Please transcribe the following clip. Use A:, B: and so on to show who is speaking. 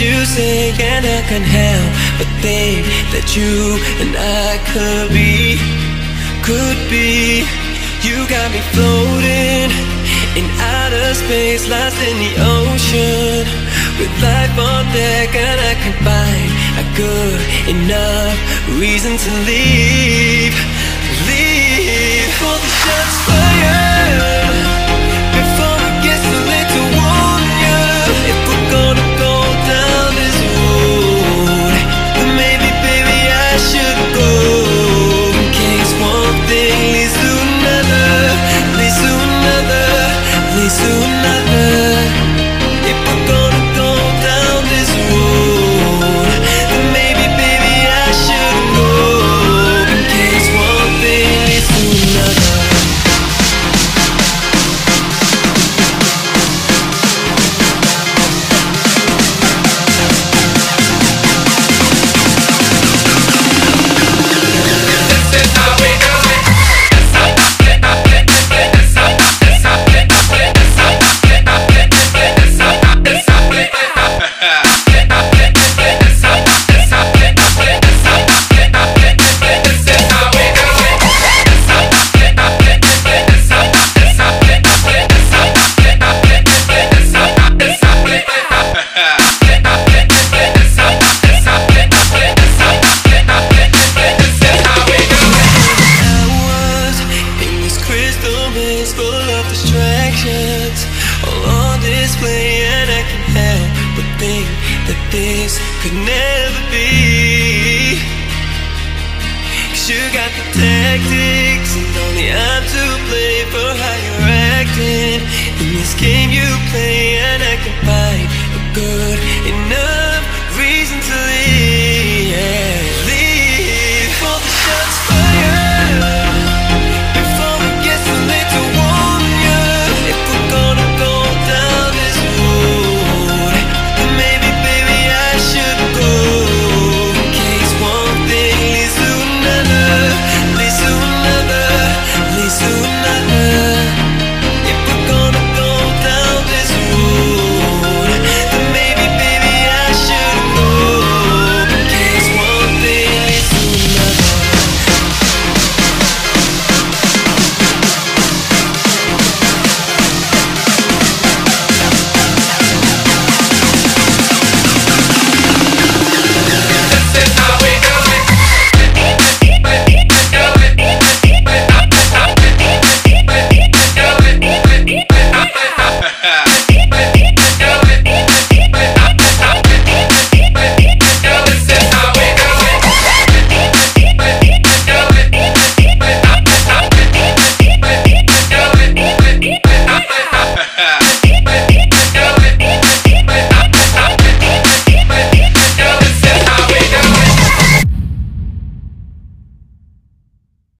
A: you say, and I can't help but think that you and I could be, could be. You got me floating in outer space, lost in the ocean, with life on deck, and I can find a good enough reason to leave. That this could never be. Cause you got the tactics and only I'm to play for how you're acting. In this game you play and I